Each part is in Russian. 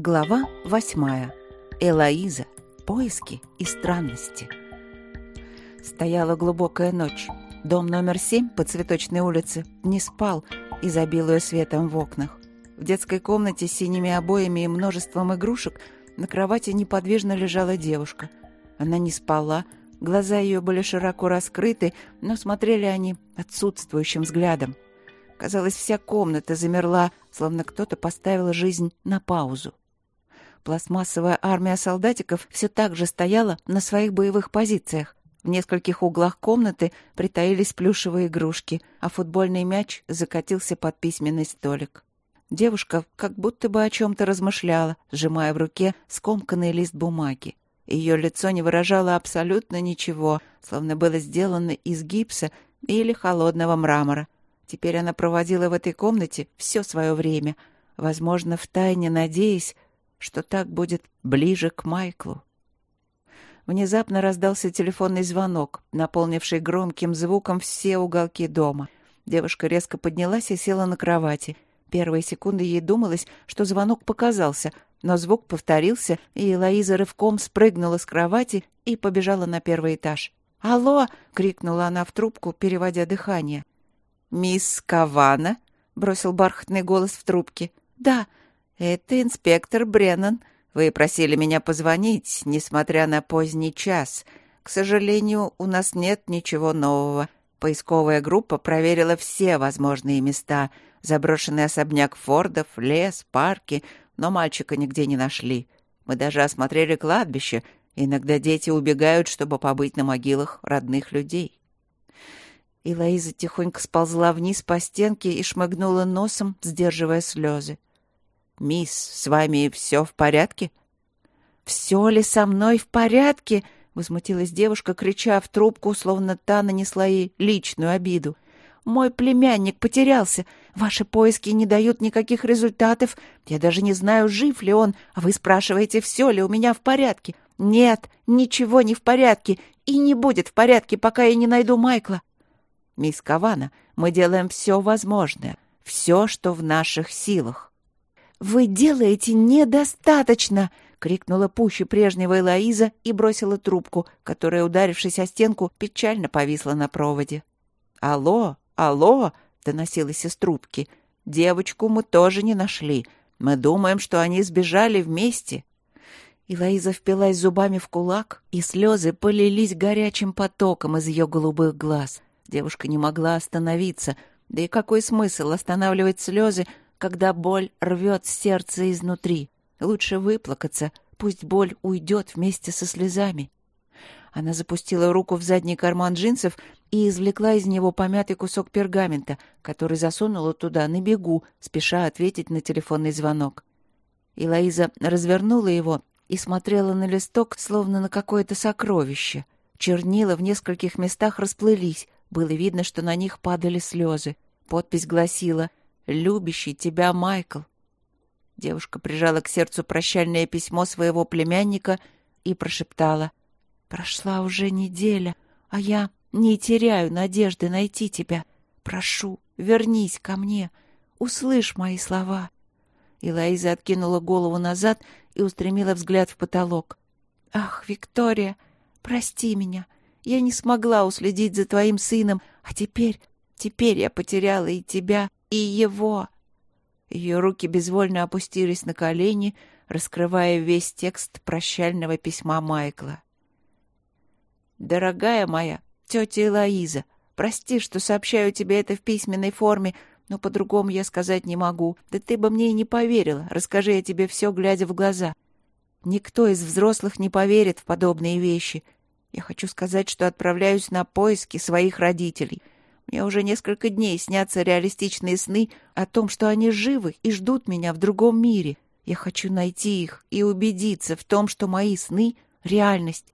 Глава восьмая. Элоиза. Поиски и странности. Стояла глубокая ночь. Дом номер семь по Цветочной улице не спал, изобилуя светом в окнах. В детской комнате с синими обоями и множеством игрушек на кровати неподвижно лежала девушка. Она не спала, глаза ее были широко раскрыты, но смотрели они отсутствующим взглядом. Казалось, вся комната замерла, словно кто-то поставил жизнь на паузу. Пластмассовая армия солдатиков все так же стояла на своих боевых позициях. В нескольких углах комнаты притаились плюшевые игрушки, а футбольный мяч закатился под письменный столик. Девушка как будто бы о чем-то размышляла, сжимая в руке скомканный лист бумаги. Ее лицо не выражало абсолютно ничего, словно было сделано из гипса или холодного мрамора. Теперь она проводила в этой комнате все свое время, возможно, втайне надеясь, что так будет ближе к Майклу. Внезапно раздался телефонный звонок, наполнивший громким звуком все уголки дома. Девушка резко поднялась и села на кровати. Первые секунды ей думалось, что звонок показался, но звук повторился, и Лоиза рывком спрыгнула с кровати и побежала на первый этаж. «Алло!» — крикнула она в трубку, переводя дыхание. «Мисс Кавана?» — бросил бархатный голос в трубке. «Да, «Это инспектор Бреннан. Вы просили меня позвонить, несмотря на поздний час. К сожалению, у нас нет ничего нового. Поисковая группа проверила все возможные места. Заброшенный особняк Фордов, лес, парки, но мальчика нигде не нашли. Мы даже осмотрели кладбище. Иногда дети убегают, чтобы побыть на могилах родных людей». И Лоиза тихонько сползла вниз по стенке и шмыгнула носом, сдерживая слезы. «Мисс, с вами все в порядке?» «Все ли со мной в порядке?» — возмутилась девушка, крича в трубку, словно та нанесла ей личную обиду. «Мой племянник потерялся. Ваши поиски не дают никаких результатов. Я даже не знаю, жив ли он, а вы спрашиваете, все ли у меня в порядке. Нет, ничего не в порядке и не будет в порядке, пока я не найду Майкла». «Мисс Кавана, мы делаем все возможное, все, что в наших силах. «Вы делаете недостаточно!» — крикнула пуще прежнего Элоиза и бросила трубку, которая, ударившись о стенку, печально повисла на проводе. «Алло, алло!» — доносилось из трубки. «Девочку мы тоже не нашли. Мы думаем, что они сбежали вместе». И Лоиза впилась зубами в кулак, и слезы полились горячим потоком из ее голубых глаз. Девушка не могла остановиться. Да и какой смысл останавливать слезы, когда боль рвет сердце изнутри. Лучше выплакаться, пусть боль уйдет вместе со слезами. Она запустила руку в задний карман джинсов и извлекла из него помятый кусок пергамента, который засунула туда на бегу, спеша ответить на телефонный звонок. И развернула его и смотрела на листок, словно на какое-то сокровище. Чернила в нескольких местах расплылись, было видно, что на них падали слезы. Подпись гласила любящий тебя Майкл. Девушка прижала к сердцу прощальное письмо своего племянника и прошептала. «Прошла уже неделя, а я не теряю надежды найти тебя. Прошу, вернись ко мне, услышь мои слова». И Лоиза откинула голову назад и устремила взгляд в потолок. «Ах, Виктория, прости меня. Я не смогла уследить за твоим сыном, а теперь, теперь я потеряла и тебя, и его. Ее руки безвольно опустились на колени, раскрывая весь текст прощального письма Майкла. «Дорогая моя, тетя Элоиза, прости, что сообщаю тебе это в письменной форме, но по-другому я сказать не могу. Да ты бы мне и не поверила, расскажи я тебе все, глядя в глаза. Никто из взрослых не поверит в подобные вещи. Я хочу сказать, что отправляюсь на поиски своих родителей — мне уже несколько дней снятся реалистичные сны о том, что они живы и ждут меня в другом мире. Я хочу найти их и убедиться в том, что мои сны — реальность.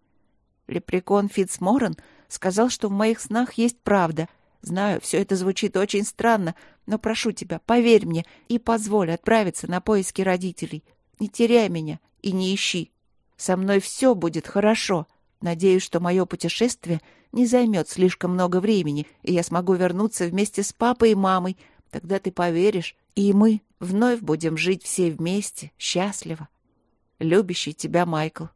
Лепрекон Фитцморрен сказал, что в моих снах есть правда. Знаю, все это звучит очень странно, но прошу тебя, поверь мне и позволь отправиться на поиски родителей. Не теряй меня и не ищи. Со мной все будет хорошо. Надеюсь, что мое путешествие не займет слишком много времени, и я смогу вернуться вместе с папой и мамой. Тогда ты поверишь, и мы вновь будем жить все вместе, счастливо. Любящий тебя Майкл.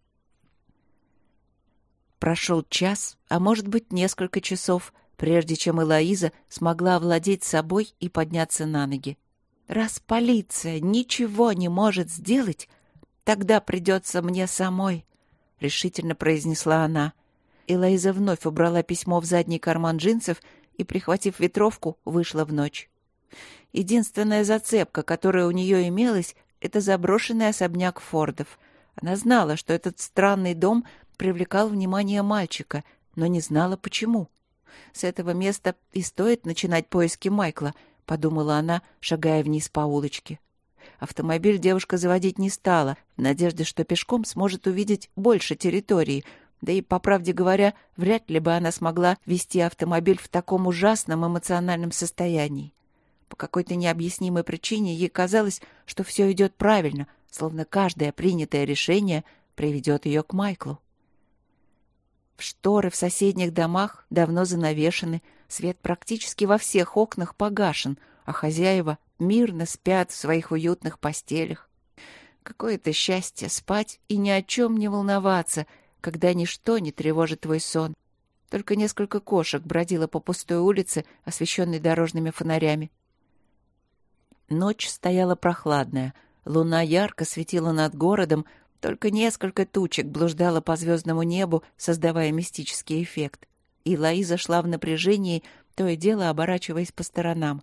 Прошел час, а может быть несколько часов, прежде чем Элоиза смогла овладеть собой и подняться на ноги. Раз полиция ничего не может сделать, тогда придется мне самой, — решительно произнесла она. Элоиза вновь убрала письмо в задний карман джинсов и, прихватив ветровку, вышла в ночь. Единственная зацепка, которая у нее имелась, — это заброшенный особняк Фордов. Она знала, что этот странный дом привлекал внимание мальчика, но не знала, почему. С этого места и стоит начинать поиски Майкла, подумала она, шагая вниз по улочке. Автомобиль девушка заводить не стала, в надежде, что пешком сможет увидеть больше территории, да и, по правде говоря, вряд ли бы она смогла вести автомобиль в таком ужасном эмоциональном состоянии. По какой-то необъяснимой причине ей казалось, что все идет правильно, словно каждое принятое решение приведет ее к Майклу. Шторы в соседних домах давно занавешены, свет практически во всех окнах погашен, а хозяева мирно спят в своих уютных постелях. Какое-то счастье спать и ни о чем не волноваться, когда ничто не тревожит твой сон. Только несколько кошек бродило по пустой улице, освещенной дорожными фонарями. Ночь стояла прохладная, луна ярко светила над городом, только несколько тучек блуждало по звездному небу, создавая мистический эффект. И Лоиза шла в напряжении, то и дело оборачиваясь по сторонам.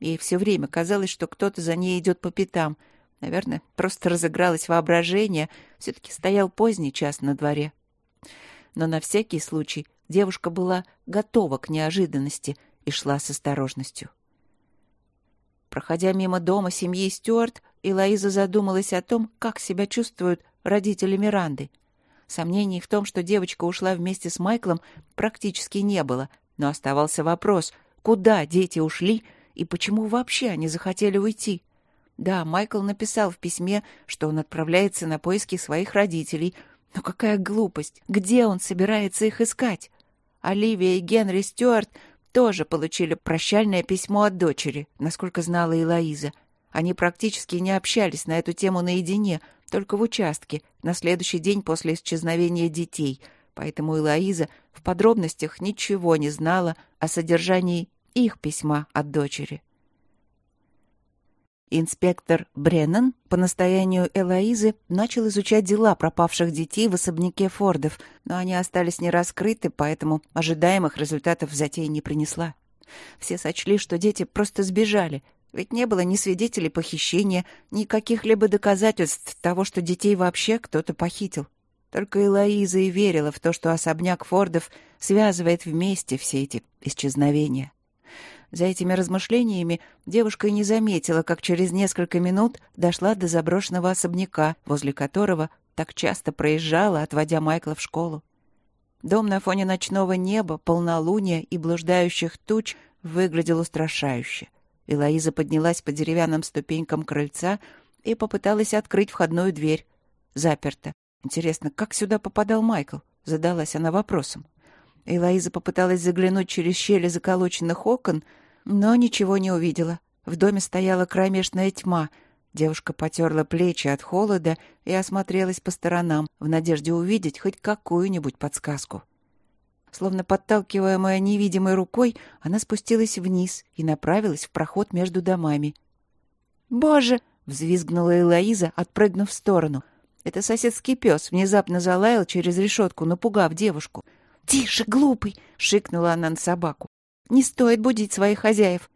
Ей все время казалось, что кто-то за ней идет по пятам. Наверное, просто разыгралось воображение. Все-таки стоял поздний час на дворе. Но на всякий случай девушка была готова к неожиданности и шла с осторожностью. Проходя мимо дома семьи Стюарт, Элоиза задумалась о том, как себя чувствуют родители Миранды. Сомнений в том, что девочка ушла вместе с Майклом, практически не было, но оставался вопрос, куда дети ушли и почему вообще они захотели уйти. Да, Майкл написал в письме, что он отправляется на поиски своих родителей, но какая глупость! Где он собирается их искать? Оливия и Генри Стюарт тоже получили прощальное письмо от дочери, насколько знала Элоиза. Они практически не общались на эту тему наедине — только в участке, на следующий день после исчезновения детей, поэтому Элоиза в подробностях ничего не знала о содержании их письма от дочери. Инспектор Бреннан по настоянию Элоизы начал изучать дела пропавших детей в особняке Фордов, но они остались нераскрыты, поэтому ожидаемых результатов затея не принесла. Все сочли, что дети просто сбежали, ведь не было ни свидетелей похищения, ни каких-либо доказательств того, что детей вообще кто-то похитил. Только Элоиза и верила в то, что особняк Фордов связывает вместе все эти исчезновения. За этими размышлениями девушка и не заметила, как через несколько минут дошла до заброшенного особняка, возле которого так часто проезжала, отводя Майкла в школу. Дом на фоне ночного неба, полнолуния и блуждающих туч выглядел устрашающе. Элоиза поднялась по деревянным ступенькам крыльца и попыталась открыть входную дверь. Заперто. Интересно, как сюда попадал Майкл? Задалась она вопросом. Элоиза попыталась заглянуть через щели заколоченных окон, но ничего не увидела. В доме стояла кромешная тьма. Девушка потерла плечи от холода и осмотрелась по сторонам в надежде увидеть хоть какую-нибудь подсказку. Словно подталкиваемая невидимой рукой, она спустилась вниз и направилась в проход между домами. «Боже!» — взвизгнула Элоиза, отпрыгнув в сторону. Это соседский пес внезапно залаял через решетку, напугав девушку. «Тише, глупый!» — шикнула она на собаку. «Не стоит будить своих хозяев!»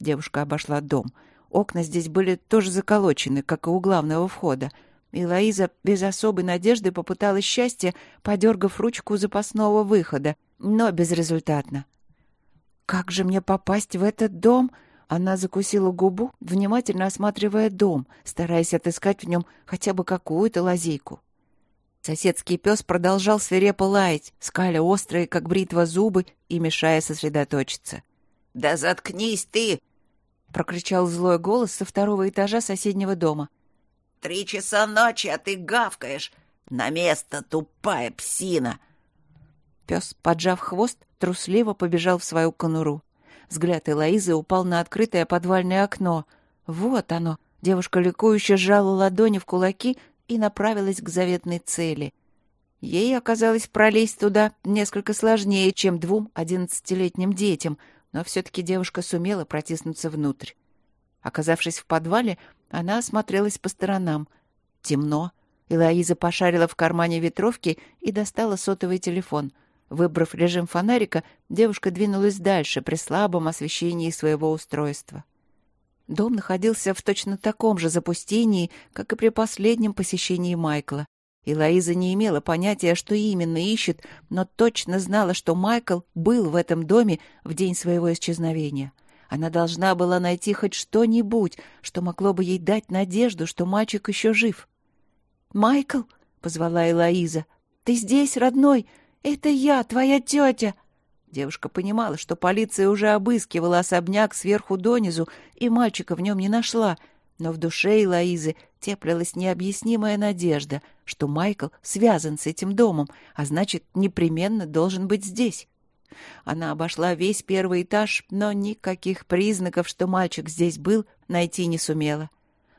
Девушка обошла дом. Окна здесь были тоже заколочены, как и у главного входа — и Лоиза без особой надежды попыталась счастье, подергав ручку запасного выхода, но безрезультатно. «Как же мне попасть в этот дом?» Она закусила губу, внимательно осматривая дом, стараясь отыскать в нем хотя бы какую-то лазейку. Соседский пес продолжал свирепо лаять, скаля острые, как бритва, зубы и мешая сосредоточиться. «Да заткнись ты!» — прокричал злой голос со второго этажа соседнего дома. Три часа ночи, а ты гавкаешь. На место, тупая псина!» Пес, поджав хвост, трусливо побежал в свою конуру. Взгляд Элоизы упал на открытое подвальное окно. Вот оно. Девушка ликующе сжала ладони в кулаки и направилась к заветной цели. Ей оказалось пролезть туда несколько сложнее, чем двум одиннадцатилетним детям, но все-таки девушка сумела протиснуться внутрь. Оказавшись в подвале, она осмотрелась по сторонам. Темно. Элоиза пошарила в кармане ветровки и достала сотовый телефон. Выбрав режим фонарика, девушка двинулась дальше при слабом освещении своего устройства. Дом находился в точно таком же запустении, как и при последнем посещении Майкла. И Лоиза не имела понятия, что именно ищет, но точно знала, что Майкл был в этом доме в день своего исчезновения. Она должна была найти хоть что-нибудь, что могло бы ей дать надежду, что мальчик еще жив. «Майкл!» — позвала Элоиза. «Ты здесь, родной? Это я, твоя тетя!» Девушка понимала, что полиция уже обыскивала особняк сверху донизу, и мальчика в нем не нашла, но в душе Элоизы теплилась необъяснимая надежда, что Майкл связан с этим домом, а значит, непременно должен быть здесь. Она обошла весь первый этаж, но никаких признаков, что мальчик здесь был, найти не сумела.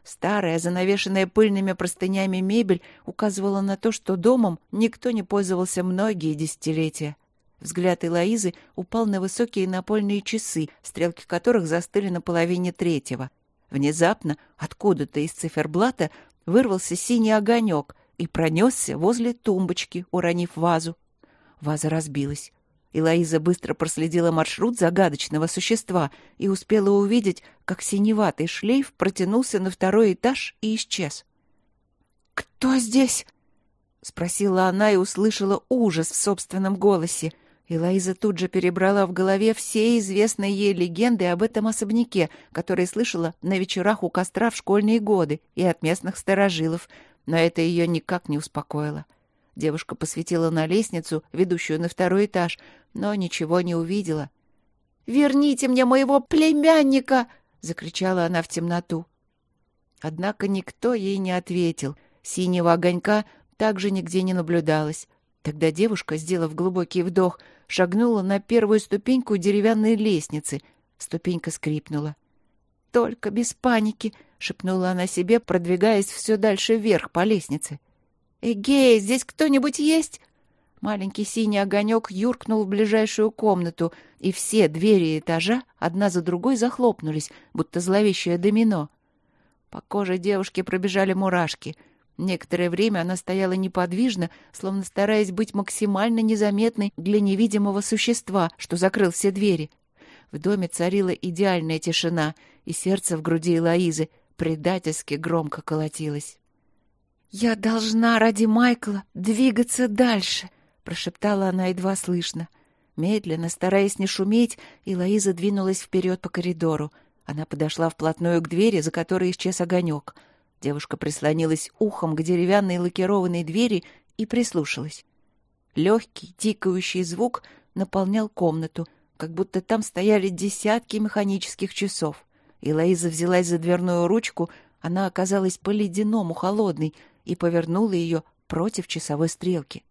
Старая, занавешенная пыльными простынями мебель указывала на то, что домом никто не пользовался многие десятилетия. Взгляд Элоизы упал на высокие напольные часы, стрелки которых застыли на половине третьего. Внезапно, откуда-то из циферблата, вырвался синий огонек и пронесся возле тумбочки, уронив вазу. Ваза разбилась. Элоиза быстро проследила маршрут загадочного существа и успела увидеть, как синеватый шлейф протянулся на второй этаж и исчез. «Кто здесь?» — спросила она и услышала ужас в собственном голосе — и тут же перебрала в голове все известные ей легенды об этом особняке, которые слышала на вечерах у костра в школьные годы и от местных старожилов, но это ее никак не успокоило. Девушка посветила на лестницу, ведущую на второй этаж, но ничего не увидела. «Верните мне моего племянника!» — закричала она в темноту. Однако никто ей не ответил. Синего огонька также нигде не наблюдалось. Тогда девушка, сделав глубокий вдох, шагнула на первую ступеньку деревянной лестницы. Ступенька скрипнула. «Только без паники!» — шепнула она себе, продвигаясь все дальше вверх по лестнице. «Эгей, здесь кто-нибудь есть?» Маленький синий огонек юркнул в ближайшую комнату, и все двери этажа одна за другой захлопнулись, будто зловещее домино. По коже девушки пробежали мурашки — Некоторое время она стояла неподвижно, словно стараясь быть максимально незаметной для невидимого существа, что закрыл все двери. В доме царила идеальная тишина, и сердце в груди Элоизы предательски громко колотилось. «Я должна ради Майкла двигаться дальше», — прошептала она едва слышно. Медленно, стараясь не шуметь, Элоиза двинулась вперед по коридору. Она подошла вплотную к двери, за которой исчез огонек — Девушка прислонилась ухом к деревянной лакированной двери и прислушалась. Легкий, тикающий звук наполнял комнату, как будто там стояли десятки механических часов. И Лоиза взялась за дверную ручку, она оказалась по-ледяному холодной и повернула ее против часовой стрелки.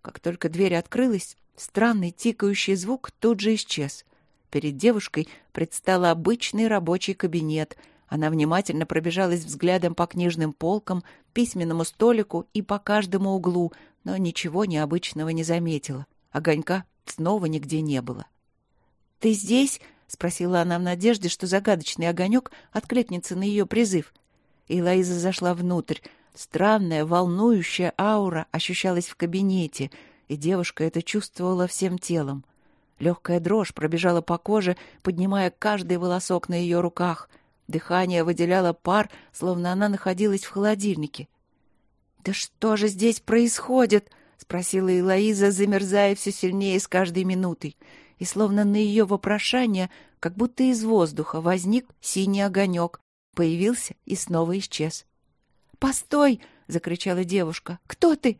Как только дверь открылась, странный тикающий звук тут же исчез. Перед девушкой предстал обычный рабочий кабинет — она внимательно пробежалась взглядом по книжным полкам, письменному столику и по каждому углу, но ничего необычного не заметила. Огонька снова нигде не было. «Ты здесь?» — спросила она в надежде, что загадочный огонек откликнется на ее призыв. И Лоиза зашла внутрь. Странная, волнующая аура ощущалась в кабинете, и девушка это чувствовала всем телом. Легкая дрожь пробежала по коже, поднимая каждый волосок на ее руках — Дыхание выделяло пар, словно она находилась в холодильнике. «Да что же здесь происходит?» — спросила Элоиза, замерзая все сильнее с каждой минутой. И словно на ее вопрошание, как будто из воздуха, возник синий огонек, появился и снова исчез. «Постой!» — закричала девушка. «Кто ты?»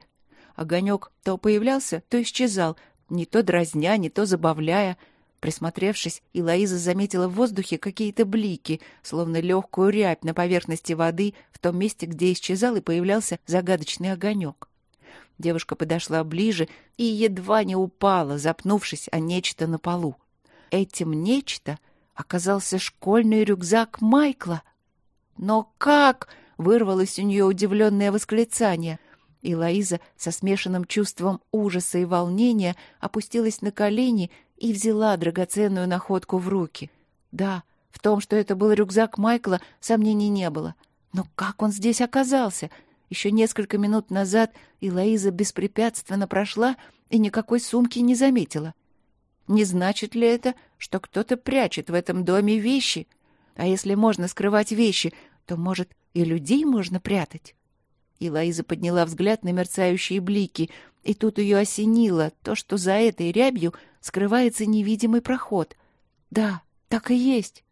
Огонек то появлялся, то исчезал, не то дразня, не то забавляя — Присмотревшись, Илоиза заметила в воздухе какие-то блики, словно легкую рябь на поверхности воды в том месте, где исчезал и появлялся загадочный огонек. Девушка подошла ближе и едва не упала, запнувшись о нечто на полу. Этим нечто оказался школьный рюкзак Майкла. «Но как?» — вырвалось у нее удивленное восклицание. И Лоиза со смешанным чувством ужаса и волнения опустилась на колени и взяла драгоценную находку в руки. Да, в том, что это был рюкзак Майкла, сомнений не было. Но как он здесь оказался? Еще несколько минут назад Илоиза беспрепятственно прошла и никакой сумки не заметила. Не значит ли это, что кто-то прячет в этом доме вещи? А если можно скрывать вещи, то, может, и людей можно прятать? И Лоиза подняла взгляд на мерцающие блики, и тут ее осенило то, что за этой рябью скрывается невидимый проход. Да, так и есть.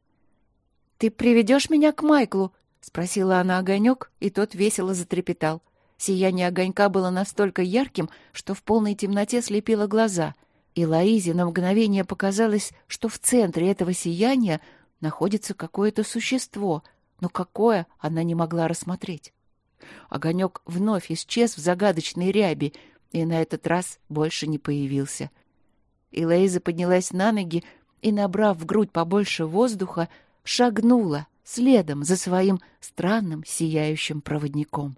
«Ты приведешь меня к Майклу?» — спросила она огонек, и тот весело затрепетал. Сияние огонька было настолько ярким, что в полной темноте слепило глаза, и Лоизе на мгновение показалось, что в центре этого сияния находится какое-то существо, но какое она не могла рассмотреть. Огонек вновь исчез в загадочной ряби и на этот раз больше не появился. И Лоиза поднялась на ноги и, набрав в грудь побольше воздуха, шагнула следом за своим странным сияющим проводником.